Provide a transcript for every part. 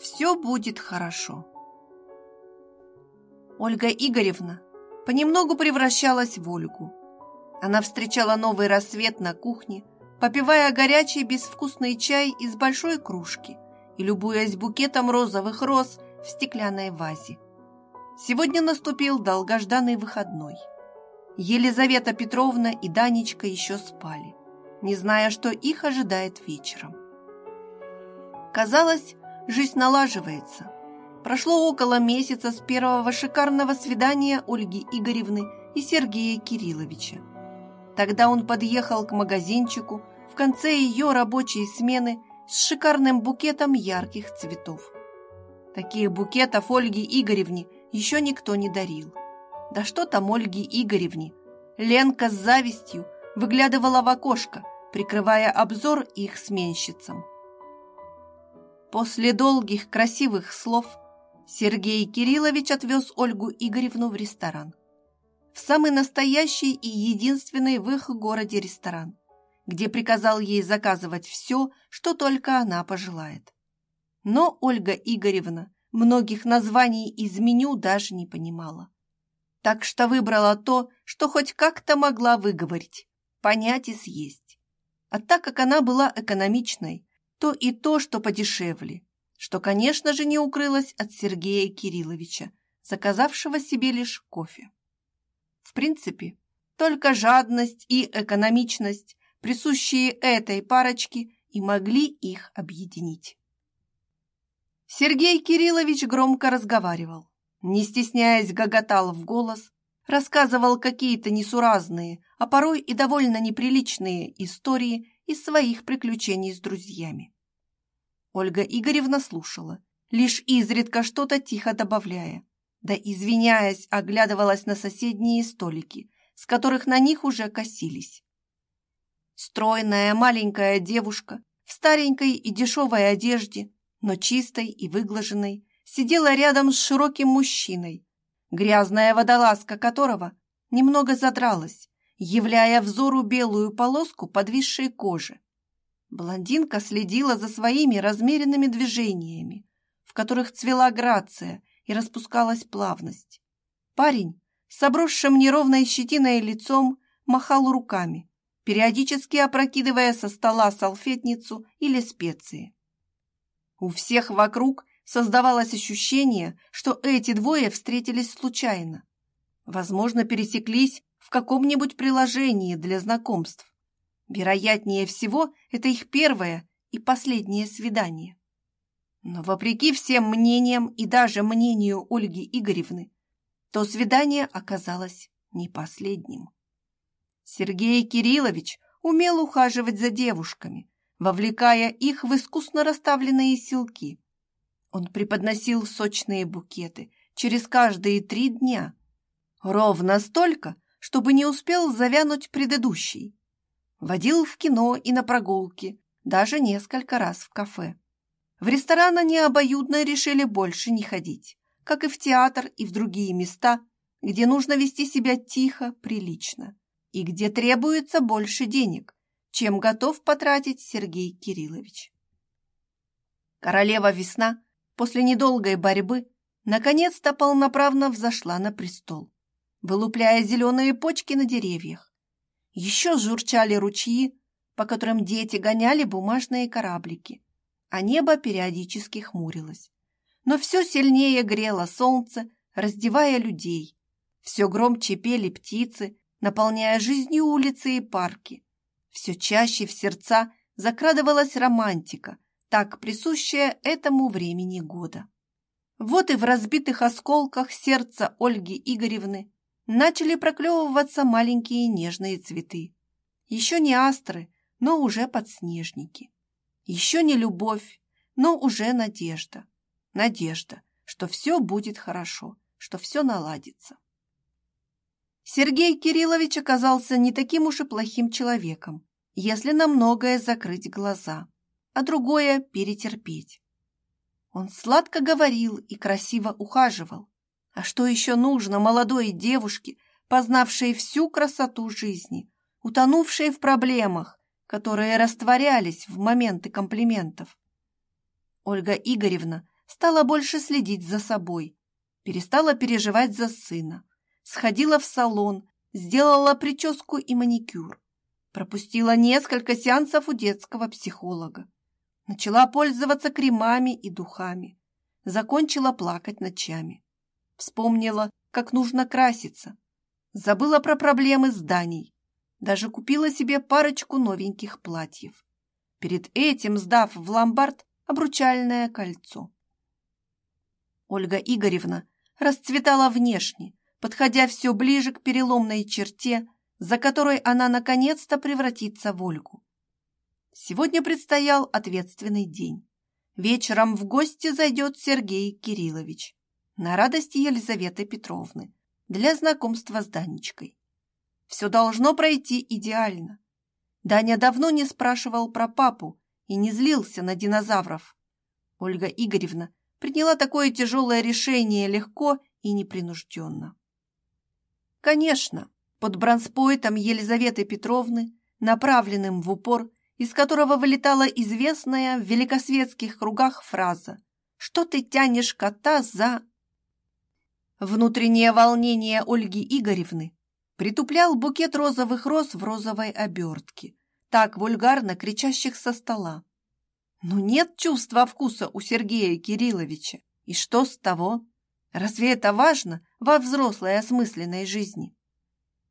все будет хорошо. Ольга Игоревна понемногу превращалась в Ольгу. Она встречала новый рассвет на кухне, попивая горячий безвкусный чай из большой кружки и любуясь букетом розовых роз в стеклянной вазе. Сегодня наступил долгожданный выходной. Елизавета Петровна и Данечка еще спали, не зная, что их ожидает вечером. Казалось, жизнь налаживается. Прошло около месяца с первого шикарного свидания Ольги Игоревны и Сергея Кирилловича. Тогда он подъехал к магазинчику в конце ее рабочей смены с шикарным букетом ярких цветов. Таких букетов Ольге Игоревне еще никто не дарил. Да что там Ольге Игоревне? Ленка с завистью выглядывала в окошко, прикрывая обзор их сменщицам. После долгих красивых слов Сергей Кириллович отвез Ольгу Игоревну в ресторан. В самый настоящий и единственный в их городе ресторан, где приказал ей заказывать все, что только она пожелает. Но Ольга Игоревна многих названий из меню даже не понимала. Так что выбрала то, что хоть как-то могла выговорить, понять и съесть. А так как она была экономичной, то и то, что подешевле, что, конечно же, не укрылось от Сергея Кирилловича, заказавшего себе лишь кофе. В принципе, только жадность и экономичность, присущие этой парочке, и могли их объединить. Сергей Кириллович громко разговаривал, не стесняясь гоготал в голос, рассказывал какие-то несуразные, а порой и довольно неприличные истории из своих приключений с друзьями. Ольга Игоревна слушала, лишь изредка что-то тихо добавляя, да, извиняясь, оглядывалась на соседние столики, с которых на них уже косились. Стройная маленькая девушка в старенькой и дешевой одежде, но чистой и выглаженной, сидела рядом с широким мужчиной, грязная водолазка которого немного задралась, являя взору белую полоску подвисшей кожи. Блондинка следила за своими размеренными движениями, в которых цвела грация и распускалась плавность. Парень с обросшим неровной щетиной лицом махал руками, периодически опрокидывая со стола салфетницу или специи. У всех вокруг создавалось ощущение, что эти двое встретились случайно. Возможно, пересеклись в каком-нибудь приложении для знакомств. Вероятнее всего, это их первое и последнее свидание. Но вопреки всем мнениям и даже мнению Ольги Игоревны, то свидание оказалось не последним. Сергей Кириллович умел ухаживать за девушками, вовлекая их в искусно расставленные силки. Он преподносил сочные букеты через каждые три дня. Ровно столько, чтобы не успел завянуть предыдущий. Водил в кино и на прогулки, даже несколько раз в кафе. В ресторан они обоюдно решили больше не ходить, как и в театр и в другие места, где нужно вести себя тихо, прилично, и где требуется больше денег, чем готов потратить Сергей Кириллович. Королева Весна после недолгой борьбы наконец-то полноправно взошла на престол вылупляя зеленые почки на деревьях. Еще журчали ручьи, по которым дети гоняли бумажные кораблики, а небо периодически хмурилось. Но все сильнее грело солнце, раздевая людей. Все громче пели птицы, наполняя жизнью улицы и парки. Все чаще в сердца закрадывалась романтика, так присущая этому времени года. Вот и в разбитых осколках сердца Ольги Игоревны начали проклевываться маленькие нежные цветы. Еще не астры, но уже подснежники. Еще не любовь, но уже надежда. Надежда, что все будет хорошо, что все наладится. Сергей Кириллович оказался не таким уж и плохим человеком, если на многое закрыть глаза, а другое перетерпеть. Он сладко говорил и красиво ухаживал, а что еще нужно молодой девушке, познавшей всю красоту жизни, утонувшей в проблемах, которые растворялись в моменты комплиментов? Ольга Игоревна стала больше следить за собой, перестала переживать за сына, сходила в салон, сделала прическу и маникюр, пропустила несколько сеансов у детского психолога, начала пользоваться кремами и духами, закончила плакать ночами, вспомнила, как нужно краситься, забыла про проблемы зданий, даже купила себе парочку новеньких платьев. Перед этим сдав в ломбард обручальное кольцо. Ольга Игоревна расцветала внешне, подходя все ближе к переломной черте, за которой она наконец-то превратится в Ольгу. Сегодня предстоял ответственный день. Вечером в гости зайдет Сергей Кириллович на радости Елизаветы Петровны для знакомства с Данечкой. Все должно пройти идеально. Даня давно не спрашивал про папу и не злился на динозавров. Ольга Игоревна приняла такое тяжелое решение легко и непринужденно. Конечно, под бронспойтом Елизаветы Петровны, направленным в упор, из которого вылетала известная в великосветских кругах фраза «Что ты тянешь кота за...» Внутреннее волнение Ольги Игоревны притуплял букет розовых роз в розовой обертке, так вульгарно кричащих со стола. Но нет чувства вкуса у Сергея Кирилловича. И что с того? Разве это важно во взрослой осмысленной жизни?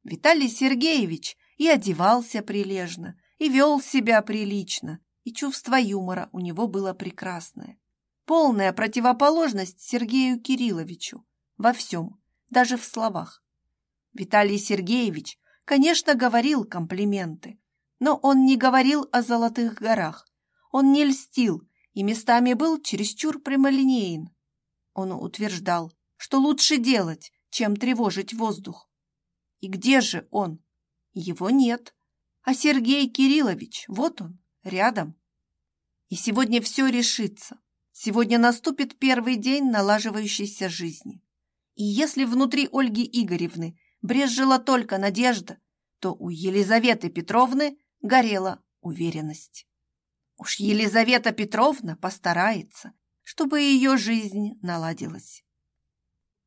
Виталий Сергеевич и одевался прилежно, и вел себя прилично, и чувство юмора у него было прекрасное. Полная противоположность Сергею Кирилловичу во всем, даже в словах. Виталий Сергеевич, конечно, говорил комплименты, но он не говорил о золотых горах, он не льстил и местами был чересчур прямолинеен. Он утверждал, что лучше делать, чем тревожить воздух. И где же он? Его нет. А Сергей Кириллович, вот он, рядом. И сегодня все решится. Сегодня наступит первый день налаживающейся жизни. И если внутри Ольги Игоревны брезжила только надежда, то у Елизаветы Петровны горела уверенность. Уж Елизавета Петровна постарается, чтобы ее жизнь наладилась.